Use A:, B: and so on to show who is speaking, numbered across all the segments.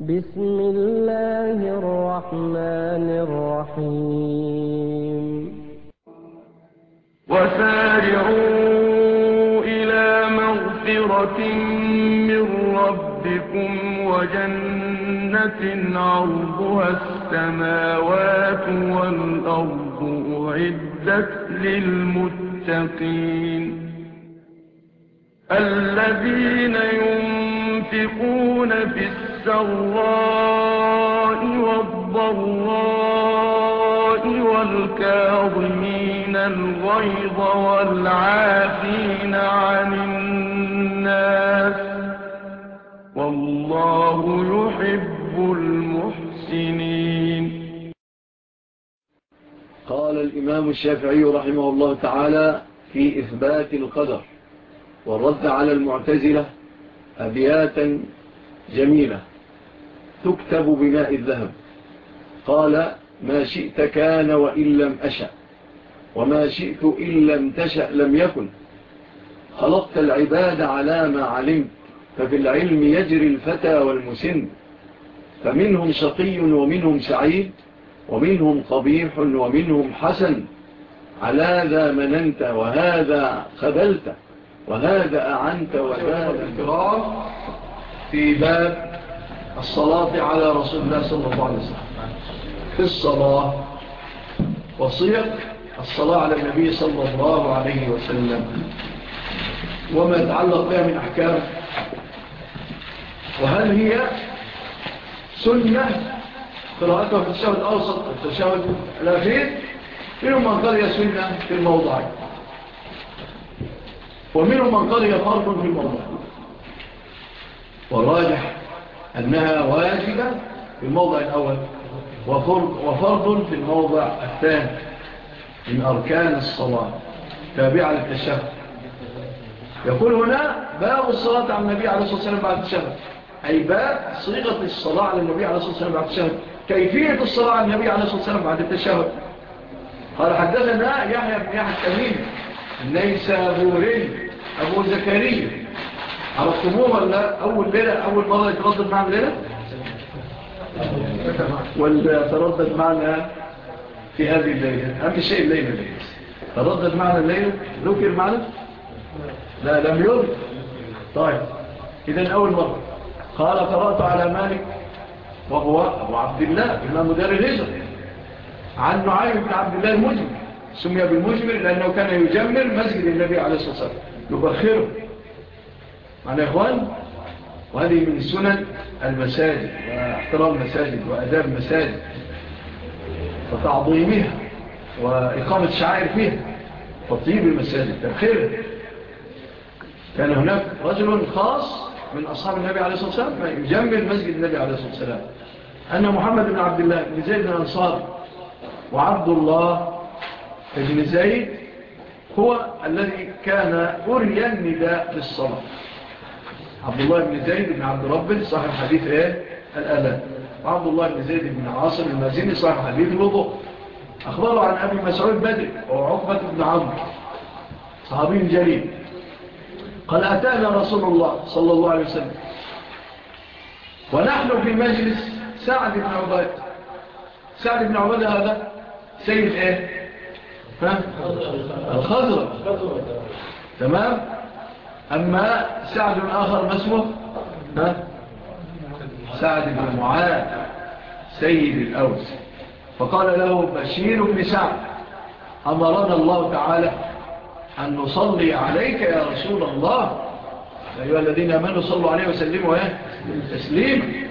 A: بسم الله الرحمن الرحيم.
B: وسارعوا إلى مغفرة من ربكم وجنة عرضها السماوات والأرض أعدت للمتقين. الذين ينفقون في السماوات السَّرَّاءِ وَالضَّرَّاءِ وَالْكَاظِمِينَ الْغَيْظَ وَالْعَافِينَ عَنِ النَّاسِ ۗ وَاللَّهُ يُحِبُّ الْمُحْسِنِينَ.
C: قال الإمام الشافعي رحمه الله تعالى في إثبات القدر والرد على المعتزلة أبياتا جميلة. تكتب بماء الذهب. قال ما شئت كان وإن لم أشأ وما شئت إن لم تشأ لم يكن. خلقت العباد على ما علمت فبالعلم يجري الفتى والمسن. فمنهم شقي ومنهم سعيد ومنهم قبيح ومنهم حسن. على ذا مننت وهذا خذلت وهذا أعنت وهذا في باب الصلاة على رسول الله صلى الله عليه وسلم. في الصلاة وصيق الصلاة على النبي صلى الله عليه وسلم. وما يتعلق بها من أحكام. وهل هي سنة؟ قراءتها في الشهد الأوسط في الشهد الأخير. منهم من قال سنة في الموضع. ومنهم من قال فرض في الموضع. والراجح أنها واجبة في الموضع الأول وفرض في الموضع الثاني من أركان الصلاة تابعة للتشهد. يقول هنا باب الصلاة على النبي عليه الصلاة والسلام بعد التشهد. أي باب صيغة الصلاة على النبي عليه الصلاة والسلام بعد التشهد. كيفية الصلاة على النبي عليه الصلاة والسلام بعد التشهد؟ قال حدثنا يحيى بن يحيى التميم النيسابوري أبو زكريا عرفتموه ولا أول ليلة أول مرة يتردد معنا ليلة؟ ولا تردد معنا في هذه الليلة أهم شيء الليلة الليلة تردد معنا الليلة؟ ذكر معنا؟ لا لم يرد طيب اذا أول مرة. قال قرأت على مالك. وهو أبو عبد الله إمام دار الهجر عن نعيم بن عبد الله المجمر سمي بالمجمر لأنه كان يجمر مسجد النبي عليه الصلاة والسلام. يبخره. معنا يا إخوان وهذه من سنن المساجد واحترام المساجد وأداب المساجد وتعظيمها وإقامة شعائر فيها وطيب المساجد. تبخير كان هناك رجل خاص من أصحاب النبي عليه الصلاة والسلام يجمل مسجد النبي عليه الصلاة والسلام أن محمد بن عبد الله بن زيد بن أنصار وعبد الله بن زيد هو الذي كان أريا النداء للصلاة عبد الله بن زيد بن عبد رب صاحب حديث إيه؟ الأذان. وعبد الله بن زيد بن عاصم المازني صاحب حديث الوضوء. أخبره عن أبي مسعود بدر وعقبة بن عمرو. صحابي جليل. قال أتانا رسول الله صلى الله عليه وسلم. ونحن في مجلس سعد بن عباد سعد بن عباد هذا سيد إيه؟ ها؟ الخضر. تمام؟ أما سعد آخر ما اسمه ها؟ سعد بن معاذ سيد الأوس. فقال له بشير بن سعد أمرنا الله تعالى أن نصلي عليك يا رسول الله؟ أيها الذين أمنوا صلوا عليه وسلموا تسليم.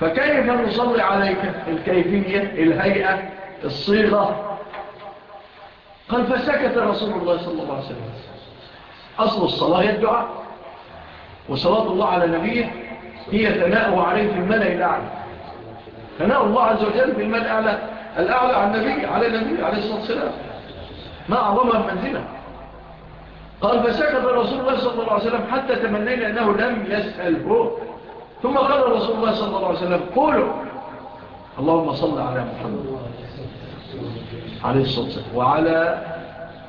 C: فكيف نصلي عليك؟ الكيفية الهيئة الصيغة. قال فسكت رسول الله صلى الله عليه وسلم. أصل الصلاة هي الدعاء. وصلاة الله على نبيه هي تناؤه عليه في الملأ الأعلى. ثناء الله عز وجل في الملأ الأعلى. الأعلى النبي على النبي عليه الصلاة والسلام. ما أعظمها منزلة قال فسكت رسول الله صلى الله عليه وسلم حتى تمنينا أنه لم يسأله. ثم قال رسول الله صلى الله عليه وسلم قولوا. اللهم صل على محمد. عليه الصلاة والسلام. وعلى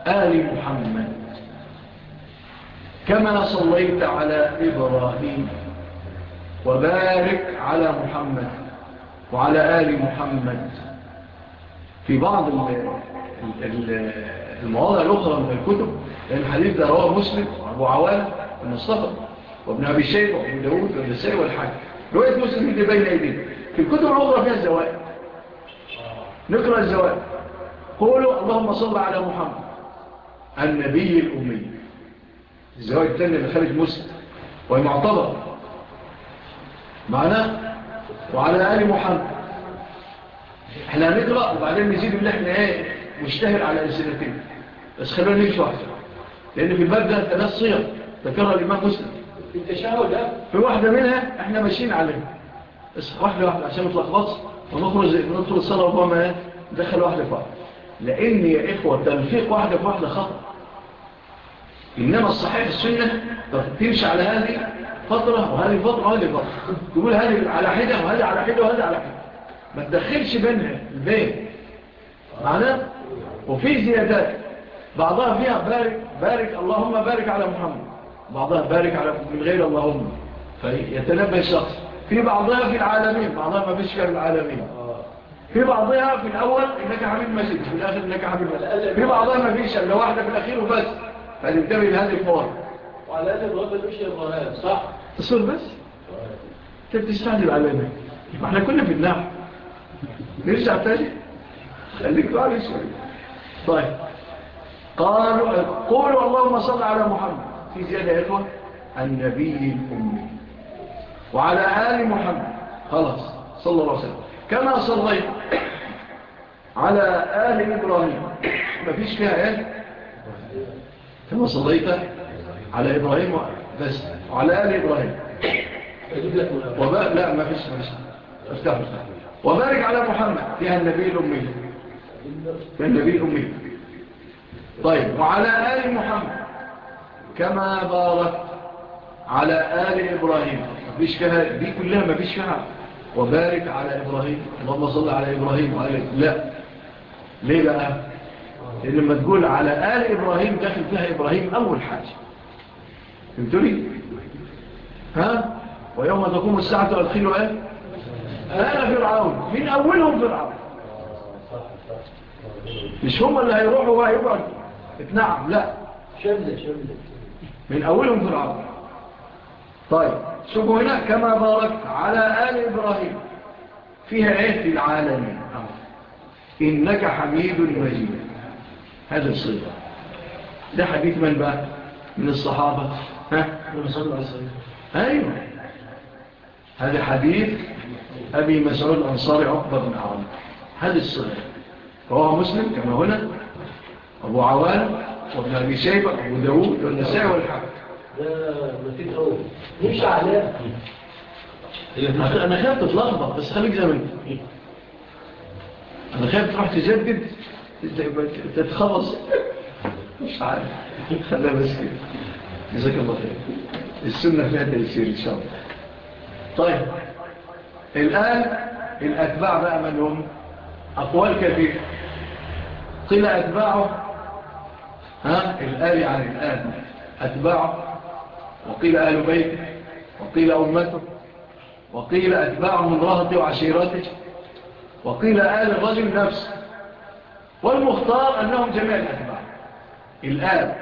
C: آل محمد. كما صليت على إبراهيم وبارك على محمد وعلى آل محمد. في بعض المواضع الأخرى من الكتب لأن الحديث ده رواه مسلم وأبو عوالة المصطفى وابن أبي الشيء وابن داود والنسائي والحاج. رواية مسلم دي بين أيديه في الكتب الأخرى فيها الزوائد. نقرأ الزوائد. قولوا اللهم صل على محمد النبي الأمي. الزواج الثاني اللي خارج مسلم وهي معتبر معنا وعلى آل محمد. إحنا هنقرأ وبعدين نزيد من إحنا إيه مشتهر على السنتين بس خلونا نمشي واحدة لأن في المبدأ ده ثلاث صيغ. ذكرها الإمام مسلم.
D: في ده
C: في واحدة منها إحنا ماشيين عليها. بس واحدة واحدة عشان متلخبطش ونخرج ندخل الصلاة ربما دخل واحدة في واحدة لأن يا إخوة تنفيق واحدة في واحدة خطأ. إنما الصحيح السنة تمشي على هذه فترة وهذه فترة وهذه فترة تقول هذه على حدة وهذه على حدة وهذه على حدة. ما تدخلش بين البيت معنا وفي زيادات. بعضها فيها بارك بارك اللهم بارك على محمد. بعضها بارك على من غير اللهم. فيتنبه الشخص. في بعضها في العالمين. بعضها ما فيش في العالمين. في بعضها في الأول إنك حميد مسجد في الآخر إنك حميد مسجد في بعضها ما فيش إلا واحدة في الأخير وبس. فهننتبه لهذه القواعد
D: وعلى هذه الوضع مش الرهان صح؟
C: تصل بس؟ انت بتستعجل علينا؟ ما إحنا كنا في النعم نرجع تاني؟ خليك راعي شوية طيب. قالوا قولوا اللهم صل على محمد. في زيادة يا إخوة. النبي الأمي. وعلى آل محمد. خلاص. صلى الله عليه وسلم. كما صليت على آل إبراهيم. ما فيش فيها آل كما صليت على إبراهيم بس وعلى آل إبراهيم. وما لا ما فيش ما فيش افتح افتح وبارك على محمد. فيها النبي الأمي. فيها النبي الأمي. طيب وعلى آل محمد. كما باركت على آل إبراهيم. مفيش كها دي كلها مفيش فيها. وبارك على إبراهيم. اللهم صل على إبراهيم وعلى لا. ليه بقى؟ اللي لما تقول على آل إبراهيم داخل فيها إبراهيم أول حاجة. فهمتوني؟ ها؟ ويوم تقوم الساعة أدخلوا آل آل فرعون. من أولهم فرعون؟ مش هم اللي هيروحوا بقى يقعد؟ اتنعم لا.
D: شملة شملة.
C: من أولهم فرعون. طيب شوفوا هنا كما باركت على آل إبراهيم. فيها إيه العالمين؟ إنك حميد مجيد. هذه الصيغة. ده حديث من بقى؟ من الصحابة. ها؟ أيوة. هذا حديث أبي مسعود الأنصاري عقبة بن عام هذه الصيغة. فهو مسلم كما هنا. أبو عوان وابن أبي شيبة أبو داود والنساء والحق
D: ده مفيد أول نمشي عليها
C: أنا خايف تتلخبط بس خليك زي ما أنت أنا خايف تروح تجدد. تتخلص مش عارف خليها بس كده جزاك الله خير السنة فيها تيسير إن شاء الله طيب الآن الأتباع بقى من هم. أقوال كثير قيل أتباعه. ها؟ الآل عن الآن. يعني أتباعه وقيل آل بيت. وقيل أمته. وقيل أتباعه من رهطه وعشيرته. وقيل آل الرجل نفسه. والمختار أنهم جميع الأتباع. الآن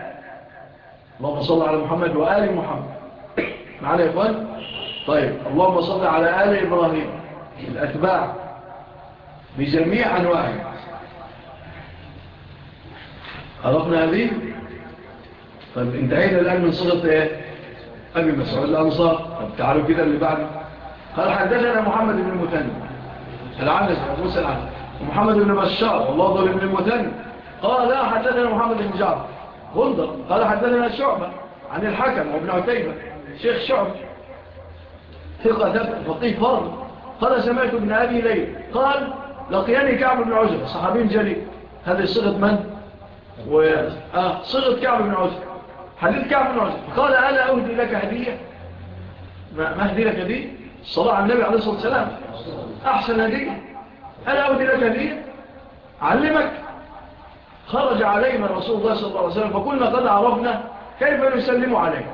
C: اللهم صل على محمد وآل محمد. معنا يا إخوان؟ طيب. اللهم صل على آل إبراهيم. الأتباع. بجميع أنواعه عرفنا هذه؟ طيب انتهينا الآن من صغة إيه؟ أبي مسعود. الأنصار. طيب تعالوا كده اللي بعد. قال حدثنا محمد بن المثنى العنس موسى العنس محمد بن بشار والله ظلم بن مثنى قال لا حدثنا محمد بن جعفر. غندر قال حدثنا شعبة عن الحكم وابن عتيبة. شيخ شعبة. ثقة ثبت فقيه فرد. قال سمعت ابن أبي ليل. قال لقياني كعب بن عزر. صحابين جليل. هذه صغة من؟ و... آه صغة كعب بن عزر. حديث كعب بن عزر. قال ألا أهدي لك هدية؟ ما أهدي لك هدية؟ الصلاة على النبي عليه الصلاة والسلام. أحسن هدية. أنا أودي لك هدية علمك. خرج علينا رسول الله صلى الله عليه وسلم فكلنا قد عرفنا كيف نسلم عليه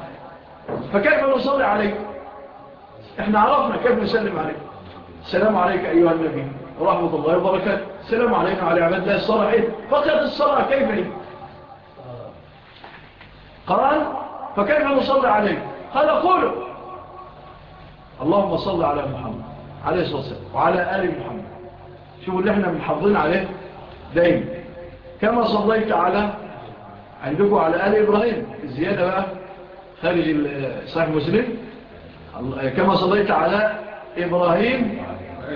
C: فكيف نصلي عليه إحنا عرفنا كيف نسلم عليه السلام عليك أيها النبي. ورحمة الله وبركاته. السلام عليكم على عبد الله الصلاة. إيه؟ فقط الصلاة كيف لي قال فكيف نصلي عليه قال قوله اللهم صل على محمد. عليه الصلاة والسلام. وعلى آل محمد. شوفوا اللي إحنا محافظين عليه دايما. كما صليت على عندكم على آل إبراهيم. الزيادة بقى خارج صحيح مسلم. كما صليت على إبراهيم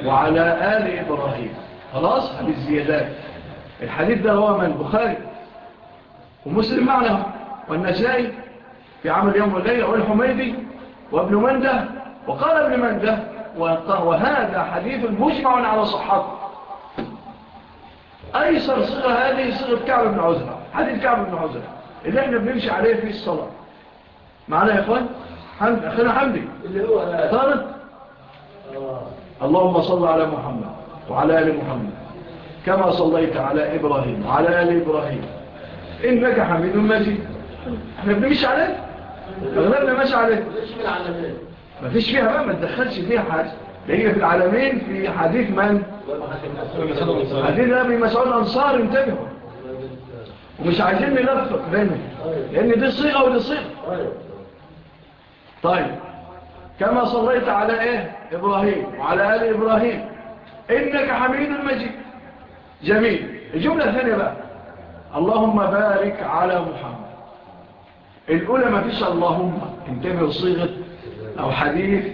C: وعلى آل إبراهيم. خلاص؟ هذه الزيادات. الحديث ده هو من البخاري ومسلم معنا. والنسائي في عمل يوم الليلة والحميدي وابن مندة وقال ابن مندة وهذا حديث مجمع على صحته أيسر صغة هذه صغة كعب بن عزرة حديث كعب بن عزرة اللي إحنا بنمشي عليه في الصلاة. معنا يا إخوان؟ حمد اخينا حمدي.
D: اللي هو طارد
C: اللهم صل على محمد وعلى آل محمد كما صليت على إبراهيم وعلى آل إبراهيم. إنك حميد مجيد. إحنا بنمشي عليه؟ اغلبنا ماشي عليه. ما فيش فيها ما تدخلش فيها حاجة. لقينا في العالمين في حديث من؟ عايزين نبي مسعود انصار انتبهوا ومش عايزين نلفق بينهم لأن دي صيغه ودي صيغه طيب كما صليت على إيه إبراهيم وعلى آل إبراهيم انك حميد مجيد جميل الجمله الثانية بقى۔ اللهم بارك على محمد۔ الاولى ما فيش اللهم انتبهوا صيغه أو حديث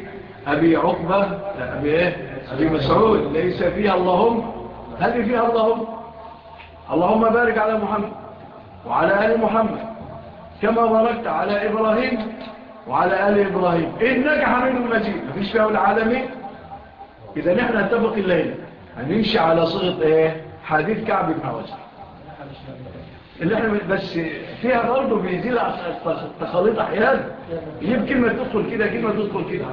C: ابي عقبه ابي إيه أبي مسعود ليس فيها اللهم هل فيها اللهم اللهم بارك على محمد وعلى آل محمد كما باركت على إبراهيم وعلى آل إبراهيم إنك حميد المجيد مفيش فيها العالمين إذا نحن نتفق الليلة هنمشي على صيغة إيه حديث كعب بن عوزة اللي إحنا بس فيها برضه بيزيل التخليط أحيانا يجيب كلمه تدخل كده كلمه تدخل كده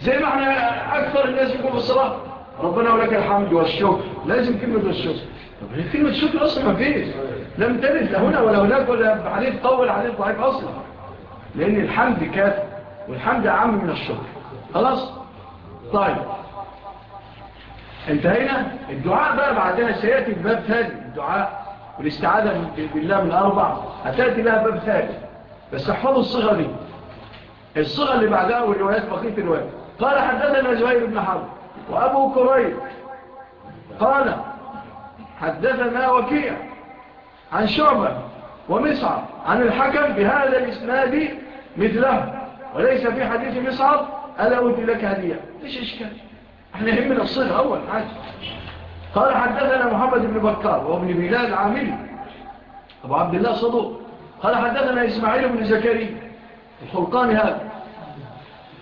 C: زي ما إحنا أكثر الناس يقول في الصلاة. ربنا ولك الحمد والشكر. لازم كلمة الشكر. طب هي كلمة الشكر أصلا ما فيه لم ترد لا هنا ولا هناك ولا عليه تطول عليه ضعيف أصلا. لأن الحمد كاف والحمد أعم من الشكر. خلاص؟ طيب. انتهينا؟ الدعاء بقى بعدها سيأتي بباب ثاني. الدعاء والاستعادة بالله من أربع هتأتي لها باب ثالث. بس احفظوا الصغة دي. الصغة اللي بعدها والروايات بقية الروايات. قال حدثنا زهير بن حرب وأبو كريب قال حدثنا وكيع عن شعبة ومصعب عن الحكم بهذا الإسناد مثله وليس في حديث مصعب ألا أودي لك هدية. ليش إشكال؟ إحنا يهمنا الصيغة أول حاجة قال حدثنا محمد بن بكار وابن بلاد عامل. أبو عبد الله صدوق. قال حدثنا إسماعيل بن زكريا. الحلقان هذا.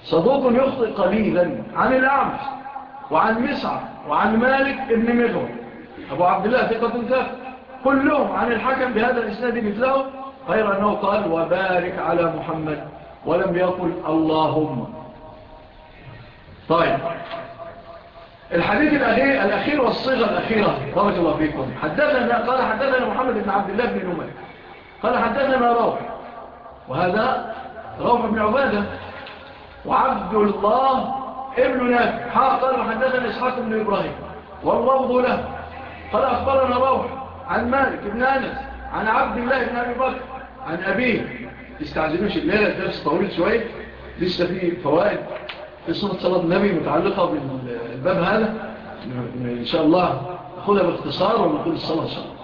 C: صدوق يخطئ قليلا عن الأعمش وعن مسعر وعن مالك ابن مغرب أبو عبد الله ثقة ثقة كلهم عن الحكم بهذا الإسناد مثله غير أنه قال وبارك على محمد ولم يقل اللهم. طيب. الحديث الأخير, الأخير والصيغة الأخيرة بارك الله فيكم. حدثنا قال حدثنا محمد بن عبد الله بن نمر قال حدثنا روح. وهذا روح بن عبادة. وعبد الله ابن نافع ها قال حدثنا إسحاق بن إبراهيم. واللفظ له قال أخبرنا روح عن مالك بن أنس عن عبد الله بن أبي بكر عن أبيه. تستعجلوش الليلة الدرس طويل شوية لسه في فوائد في صورة صلاة النبي متعلقة بالباب هذا. إن شاء الله نأخذها باختصار ونقول الصلاة إن شاء الله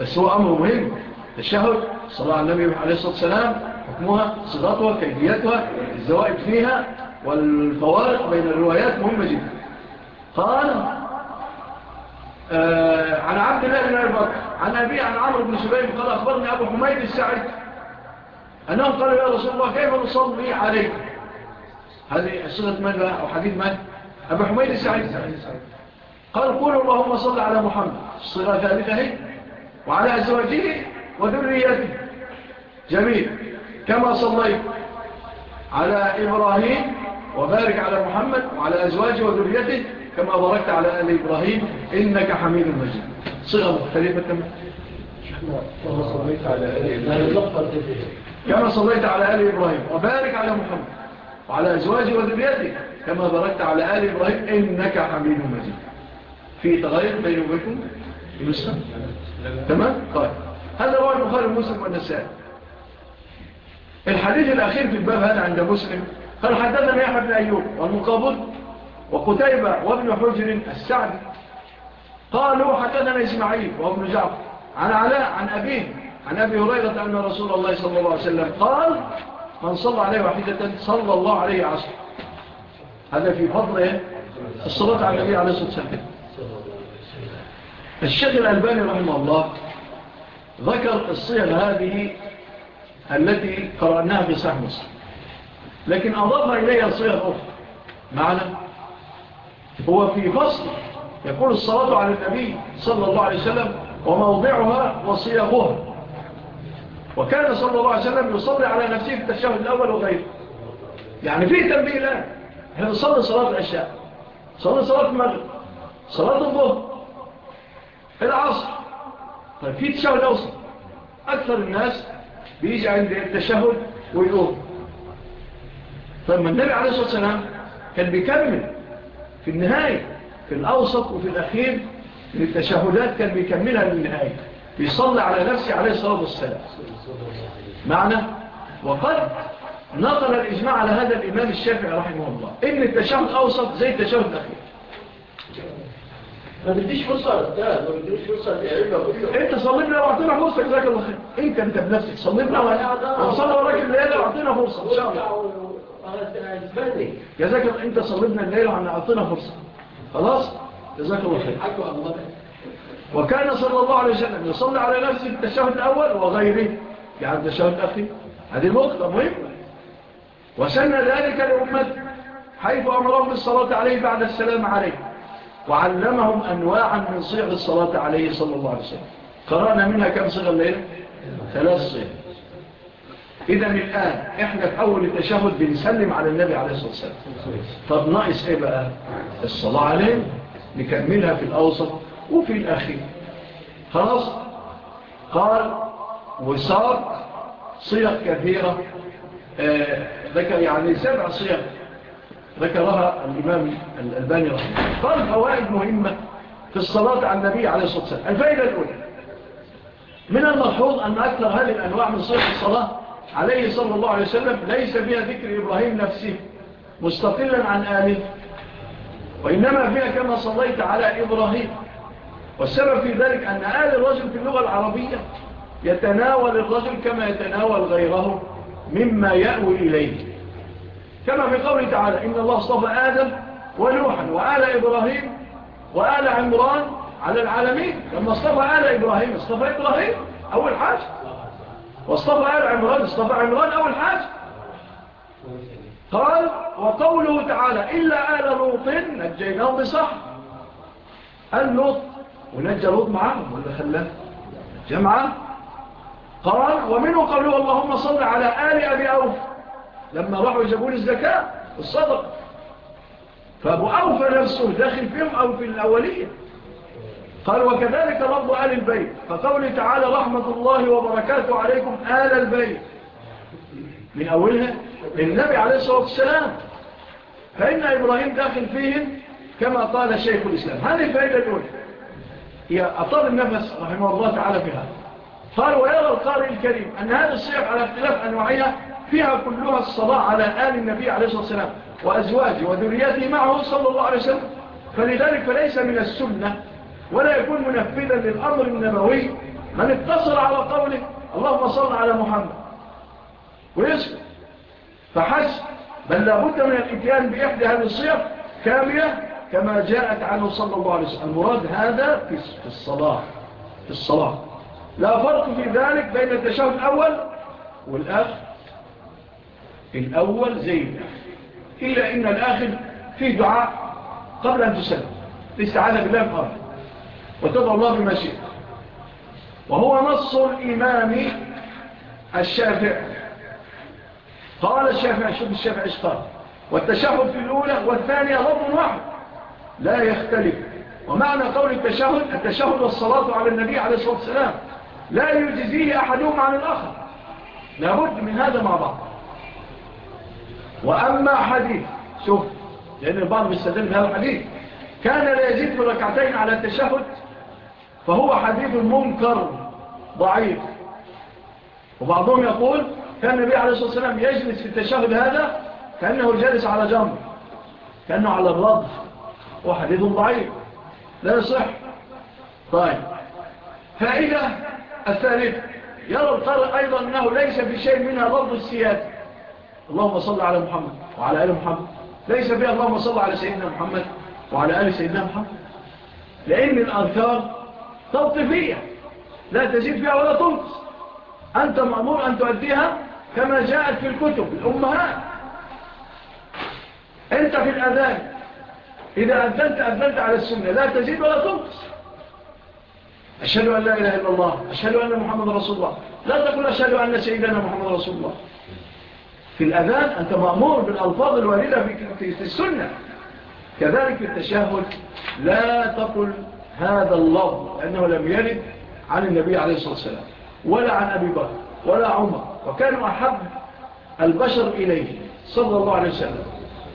C: بس هو أمر مهم الشهر صلاة النبي عليه الصلاة والسلام. حكمها صغتها كيفيتها الزوائد فيها والفوارق بين الروايات مهمة جدا. قال آه، عن عبد الله بن أبي بكر عن أبي عن عمرو بن سبيب قال أخبرني أبو حميد السعيد أنهم قالوا يا رسول الله كيف نصلي عليك؟ هذه صلة من أو حديث من؟ أبو حميد السعيد قال قول اللهم صل على محمد الصلاة ثالثة هي وعلى أزواجه وذريته. جميل. كما صليت على إبراهيم وبارك على محمد وعلى أزواجه وذريته كما باركت على آل إبراهيم. إنك حميد مجيد. صغة مختلفة كما
D: صليت على آل إبراهيم.
C: كما صليت على آل إبراهيم وبارك على محمد وعلى أزواجه وذريته كما باركت على آل إبراهيم. إنك حميد مجيد. في تغير بينكم المسلم تمام؟ طيب. هذا هو البخاري ومسلم والنسائي. الحديث الأخير في الباب هذا عند مسلم. قال حدثنا أحمد بن أيوب والمقابض وقتيبة وابن حجر السعد قالوا حدثنا إسماعيل وابن جعفر عن علاء عن أبيه عن أبي هريرة أن رسول الله صلى الله عليه وسلم قال من صلى عليه وحيدة صلى الله عليه عصر. هذا في فضل الصلاة على النبي عليه الصلاة والسلام. الشيخ الألباني رحمه الله ذكر الصيغ هذه التي قرأناها في صحيح مسلم. لكن أضاف إليها صيغ أخرى. معنا هو في فصل يقول الصلاة على النبي صلى الله عليه وسلم وموضعها وصيغها. وكان صلى الله عليه وسلم يصلي على نفسه في التشاهد الأول وغيره. يعني فيه تنبيه الآن. إحنا نصلي صلاة العشاء. صلي صلاة المغرب. صلاة الظهر. العصر. طيب فيه تشاهد أوصل أكثر الناس بيجي عند التشهد ويقوم. فلما النبي عليه الصلاة والسلام كان بيكمل في النهاية في الأوسط وفي الأخير التشهدات كان بيكملها للنهاية. بيصلى على نفسه عليه الصلاة والسلام. معنى؟ وقد نقل الإجماع على هذا الإمام الشافعي رحمه الله إن التشهد أوسط زي التشهد الأخير.
D: ما بديش فرصة. لا ما بديش فرصة.
C: انت صمم واعطينا فرصة جزاك الله خير. انت انت بنفسك صمم لو الراجل الليلة واعطينا فرصة. ان شاء الله جزاك الله انت صممنا الليلة واعطينا فرصة. خلاص؟ جزاك الله خير. وكان صلى الله عليه وسلم يصلي على نفسه التشهد الأول وغيره. يعني التشهد الأخير. هذه نقطة مهمة. وسن ذلك لأمته حيث أمرهم بالصلاة عليه بعد السلام عليه. وعلمهم أنواعا من صيغ الصلاة عليه صلى الله عليه وسلم قرأنا منها كم صيغة الليل؟ ثلاث صيغ إذن الآن إحنا في أول التشهد بنسلم على النبي عليه الصلاة والسلام طب ناقص إيه بقى؟ الصلاة عليه نكملها في الأوسط وفي الأخير خلاص؟ قال وصار صيغ كثيرة آه، ذكر يعني سبع صيغ ذكرها الإمام الألباني رحمه الله. قال فوائد مهمة في الصلاة على النبي عليه الصلاة والسلام. الفائدة الأولى. من الملحوظ أن أكثر هذه الأنواع من صيغ الصلاة عليه صلى الله عليه وسلم ليس فيها ذكر إبراهيم نفسه مستقلا عن آله وإنما فيها كما صليت على إبراهيم. والسبب في ذلك أن آل الرجل في اللغة العربية يتناول الرجل كما يتناول غيره مما يأوي إليه. كما في قوله تعالى إن الله اصطفى آدم ونوحا وآل إبراهيم وآل عمران على العالمين. لما اصطفى آل إبراهيم اصطفى إبراهيم أول حاجة واصطفى آل عمران اصطفى عمران أول حاجة قال وقوله تعالى إلا آل لوط نجيناه بصح اللوط ونجى لوط معه ولا خلاه جمعه قال ومنه قوله اللهم صل على آل أبي أوف. لما راحوا يجابوا لي الزكاة الصدق فأبو أوفى نفسه داخل فيهم أو في الأولية. قال وكذلك رب آل البيت. فقول تعالى رحمة الله وبركاته عليكم آل البيت. من أولها النبي عليه الصلاة والسلام. فإن إبراهيم داخل فيهم كما قال شيخ الإسلام. هذه الفائدة الأولى. هي أطال النفس رحمه الله تعالى بها. قال ويرى القارئ الكريم أن هذا الصيح على اختلاف أنواعها فيها كلها الصلاة على آل النبي عليه الصلاة والسلام وأزواجه وذرياته معه صلى الله عليه وسلم. فلذلك فليس من السنة ولا يكون منفذا للأمر النبوي من اتصل على قوله اللهم صل على محمد. ويسكت. فحسب. بل لابد من الاتيان بإحدى هذه الصيغ كاملة كما جاءت عنه صلى الله عليه وسلم. المراد هذا في الصلاة. في الصلاة. لا فرق في ذلك بين التشهد الأول والآخر. الأول زي الآخر إلا إن الآخر فيه دعاء قبل أن تسلم. لاستعادة بالله بقرب وتضع الله بما شئ وهو نص الإمام الشافع قال الشافع شوف الشافع اشتار والتشهد في الأولى والثانية لفظ واحد. لا يختلف. ومعنى قول التشهد التشهد والصلاة على النبي عليه الصلاة والسلام. لا يجزيه أحدهم عن الآخر. لابد من هذا مع بعض. وأما حديث شوف لأن البعض يستدل بهذا الحديث. كان لا يزيد في ركعتين على التشهد فهو حديث منكر ضعيف. وبعضهم يقول كان النبي عليه الصلاة والسلام يجلس في التشهد هذا كأنه جالس على جنب كأنه على الرض وحديث ضعيف. لا يصح. طيب. فإذا الثالث يرى القرء أيضا أنه ليس في شيء منها ضرب السيادة. اللهم صل على محمد وعلى آل محمد. ليس بها اللهم صل على سيدنا محمد وعلى آل سيدنا محمد. لأن الأذكار تلطفية لا تزيد فيها ولا تنقص. أنت مأمور أن تؤديها كما جاءت في الكتب الأمهات. أنت في الأذان. إذا أذنت أذنت على السنة. لا تزيد ولا تنقص. أشهد أن لا إله إلا الله. أشهد أن محمد رسول الله. لا تقول أشهد أن سيدنا محمد رسول الله. في الأذان أنت مأمور بالألفاظ الواردة في السنة. كذلك في التشاهد لا تقل هذا الله لأنه لم يرد عن النبي عليه الصلاة والسلام ولا عن أبي بكر ولا عمر وكانوا أحب البشر إليه صلى الله عليه وسلم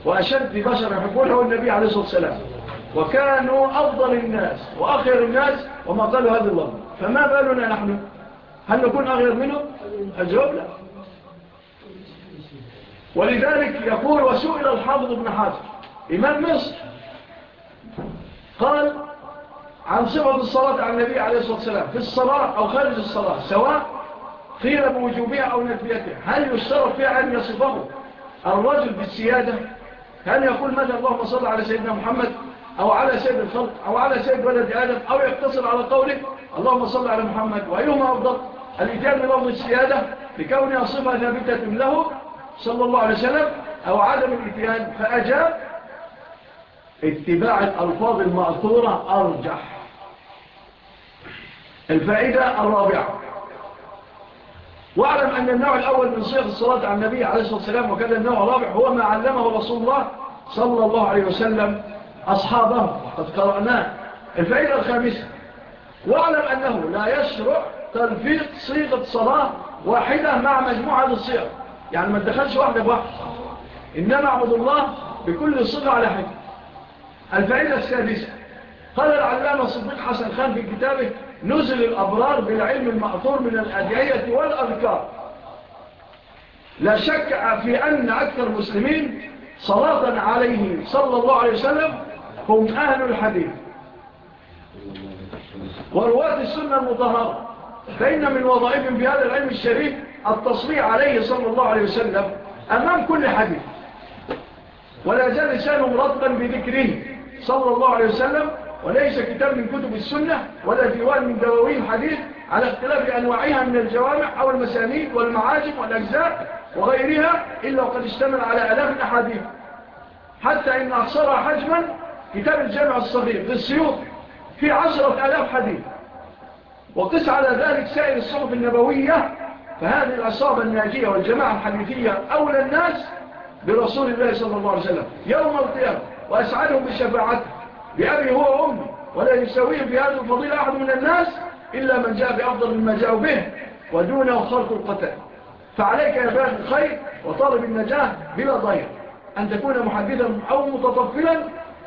C: وأشد بشر يحبونه النبي عليه الصلاة والسلام. وكانوا أفضل الناس وأخير الناس وما قالوا هذا الله. فما بالنا نحن؟ هل نكون أغير منه؟ الجواب لا. ولذلك يقول وسئل الحافظ ابن حاجر إمام مصر قال عن صفة الصلاة عن النبي عليه الصلاة والسلام في الصلاة أو خارج الصلاة سواء قيل بوجوبها أو نفيتها هل يشترط فيها أن يصفه الرجل بالسيادة؟ هل يقول ماذا اللهم صل على سيدنا محمد أو على سيد الخلق أو على سيد ولد آدم أو يقتصر على قوله اللهم صل على محمد وأيهما أفضل؟ الإجابة لفظ السيادة لكون صفة ثابتة له صلى الله عليه وسلم أو عدم الإتيان فأجاب اتباع الألفاظ المأثورة أرجح. الفائدة الرابعة. واعلم أن النوع الأول من صيغ الصلاة على النبي عليه الصلاة والسلام وكذا النوع الرابع هو ما علمه رسول الله صلى الله عليه وسلم أصحابه وقد قرأناه. الفائدة الخامسة. واعلم أنه لا يشرع تلفيق صيغة صلاة واحدة مع مجموعة الصيغ. يعني ما تدخلش واحدة بواحدة. إنما عبد الله بكل صغة على حاجة الفائدة السادسة. قال العلامة صديق حسن خان في كتابه نزل الأبرار بالعلم المأثور من الأدعية والأذكار. لا شك في أن أكثر المسلمين صلاة عليه صلى الله عليه وسلم هم أهل الحديث. ورواة السنة المطهرة. فإن من وظائف في هذا العلم الشريف التصريع عليه صلى الله عليه وسلم أمام كل حديث. ولا زال لسانه مرطبا بذكره صلى الله عليه وسلم وليس كتاب من كتب السنة ولا ديوان من دواوين حديث على اختلاف أنواعها من الجوامع أو المسانيد والمعاجم والأجزاء وغيرها إلا وقد اشتمل على ألاف الأحاديث. حتى إن أحصرها حجما كتاب الجامع الصغير للسيوط في عشرة ألاف حديث. وقس على ذلك سائر الصحف النبوية فهذه الأصابة الناجية والجماعة الحنيفية أولى الناس برسول الله صلى الله عليه وسلم. يوم القيامة وأسعدهم بشفاعته بأبي هو وأمي ولا يساويهم في هذا الفضيل أحد من الناس إلا من جاء بأفضل مما جاء به ودونه خلق القتال فعليك يا باغ الخير وطالب النجاة بلا ضير أن تكون محدثا أو متطفلا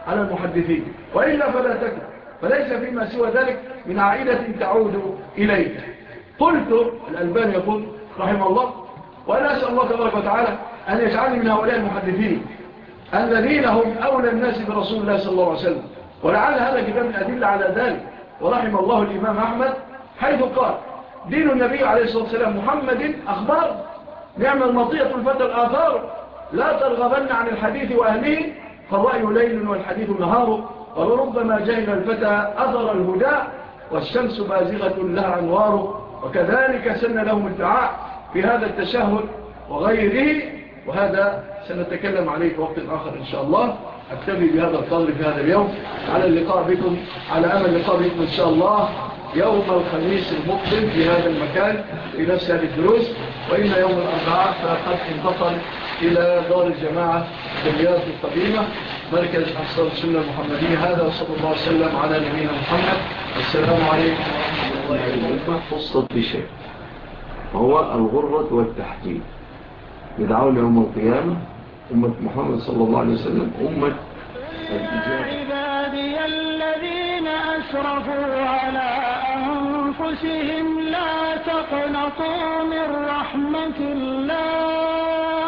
C: على المحدثين. وإلا فلا تكن فليس فيما سوى ذلك من عائلة تعود إليك. قلت الألباني يقول رحمه الله وأنا أسأل الله تبارك وتعالى أن يجعلني من هؤلاء المحدثين الذين هم أولى الناس برسول الله صلى الله عليه وسلم. ولعل هذا كتاب من أدل على ذلك. ورحم الله الإمام أحمد حيث قال دين النبي عليه الصلاة والسلام محمد أخبار. نعم المطيئة الفتى الآثار. لا ترغبن عن الحديث وأهله. فالرأي ليل والحديث نهار. ولربما جهل الفتى أثر الهداء والشمس بازغة لها عنواره وكذلك سن لهم الدعاء في هذا التشهد وغيره وهذا سنتكلم عليه في وقت آخر إن شاء الله. أكتفي بهذا القدر في هذا اليوم. على اللقاء بكم على أمل لقاء بكم إن شاء الله. يوم الخميس المقبل في هذا المكان في نفس هذه الدروس وإن يوم الأربعاء فقد انتقل إلى دار الجماعة بالرياض القديمة مركز أحسن السنة المحمدية. هذا وصلى الله وسلم على نبينا محمد. السلام عليكم ورحمة الله
E: وبركاته. خصت بشيء هو الغرة والتحديد يدعون يوم القيامة
B: أمة محمد صلى الله عليه وسلم أمة
E: عبادي الذين أسرفوا على أنفسهم لا تقنطوا من رحمة الله.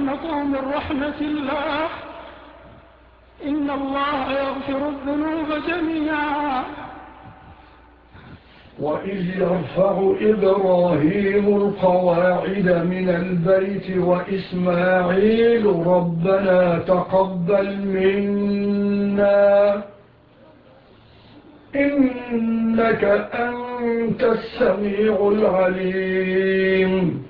E: تقنطوا من رحمة الله. إن الله يغفر الذنوب جميعا.
F: وإذ يرفع إبراهيم القواعد من البيت وإسماعيل ربنا تقبل منا. إنك أنت السميع العليم.